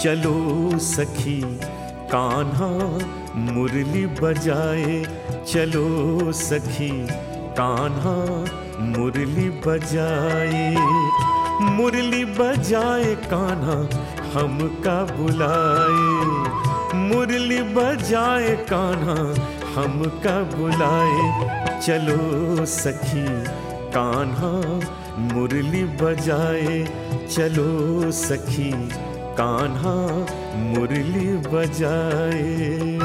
चलो सखी, कान्हा मुरली बजाए। चलो सखी, कान्हा मुरली बजाए। मुरली बजाए, कान्हा हमका बुलाए। मुरली बजाए, कान्हा हमका बुलाए। चलो सखी, कान्हा मुरली बजाए। चलो सखी कान्हा मुरली बजाए।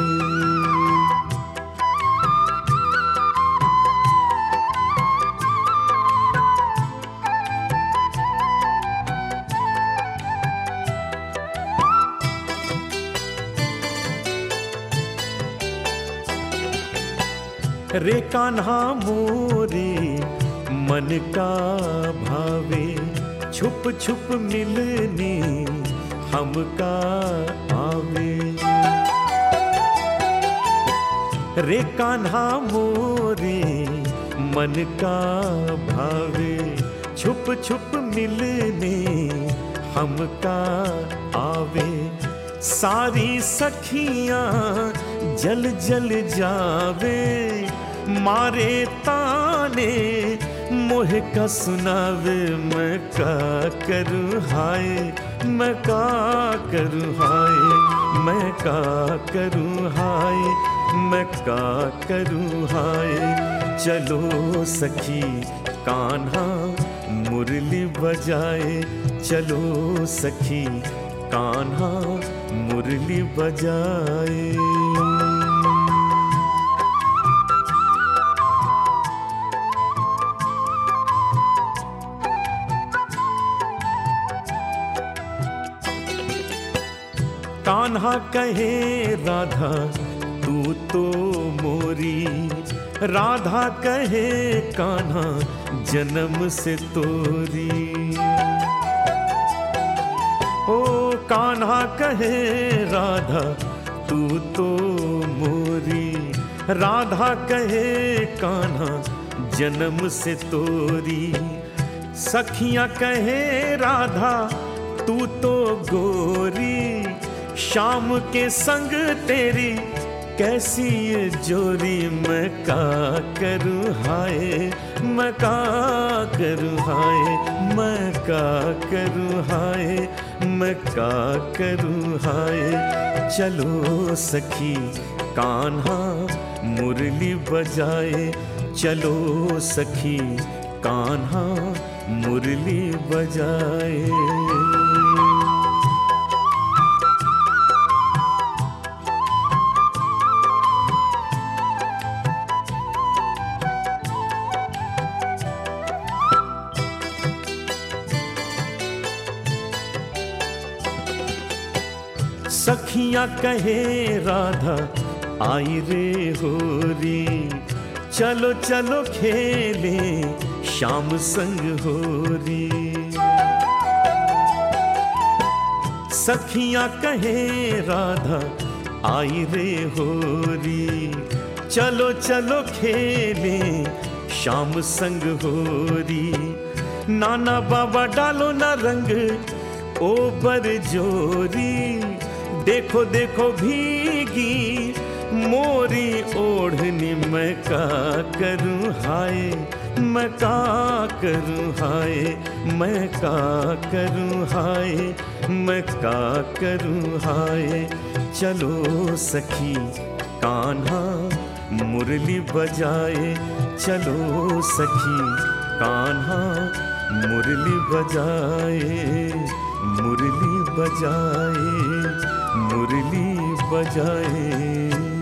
रे कान्हा मोरे मन का भावे छुप छुप मिलने हमका आवे। रे कान्हा मोरे, मन का भावे। छुप छुप मिलने हमका आवे। सारी सखियाँ जल जल जावे। मारे ताने मोह का सुनावे मैं का करूँ हाय? मैं का करूँ हाय? मैं का करूँ हाय? मैं का करूँ हाय? चलो सखी, कान्हा, मुरली बजाए। चलो सखी, कान्हा, मुरली बजाए। कान्हा कहे, राधा, तू तो मोरी। राधा कहे, कान्हा, जन्म से तोरी। ओ, कान्हा कहे, राधा, तू तो मोरी। राधा कहे, कान्हा, जन्म से तोरी। सखियाँ कहे, राधा, तू तो गोरी। शाम के संग तेरी कैसी ये जोरी मैं का करूँ हाय? मैं का करूँ हाय? मैं का करूँ हाय? मैं का करूँ हाय? चलो सखी, कान्हा मुरली बजाए। चलो सखी, कान्हा मुरली बजाए। सखियाँ कहे, राधा, आई रे होरी। चलो चलो खेले, शाम संग होरी। सखियाँ कहे, राधा, आई रे होरी। चलो चलो खेले, शाम संग होरी। नाना बाबा डालो ना रंग, ओ बर जोरी। देखो देखो भीगी, मोरी ओढ़नी मैं का करूँ हाय? मैं का करूँ हाय? मैं का करूँ हाय? मैं का करूँ हाय? चलो सखी, कान्हा मुरली बजाए। चलो सखी, कान्हा मुरली बजाए। बजाए मुरली बजाए।